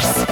Space.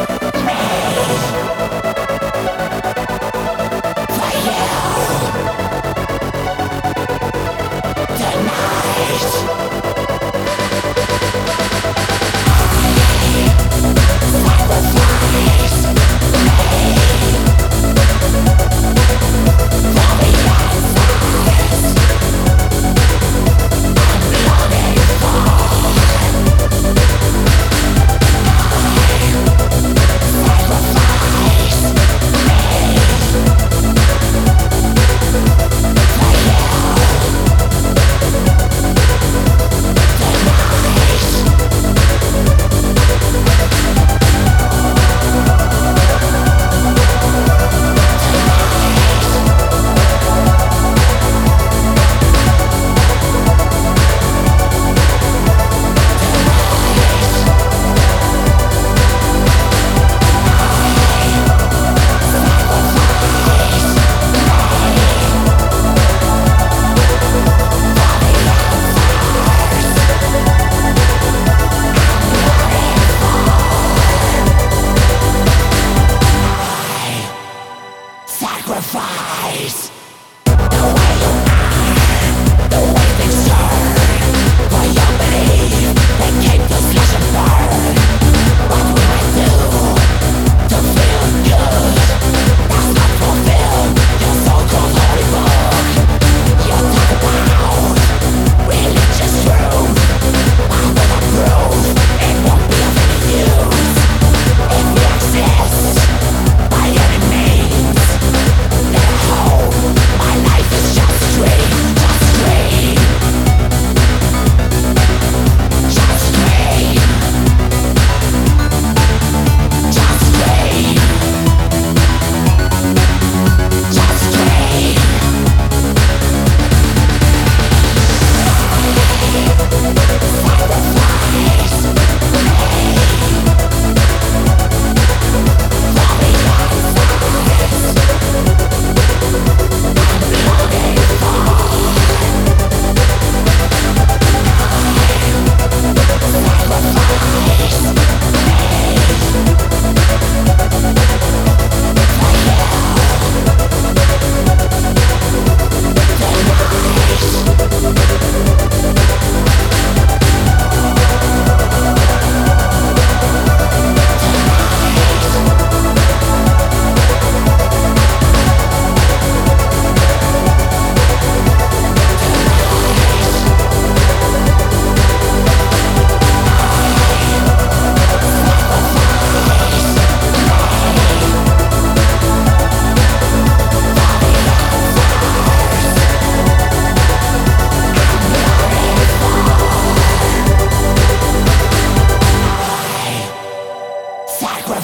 sacrifice. The way you are, the way they turn. Why you believe they keep the flesh.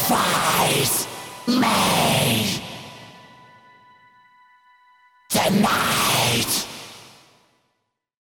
sacrifice me tonight.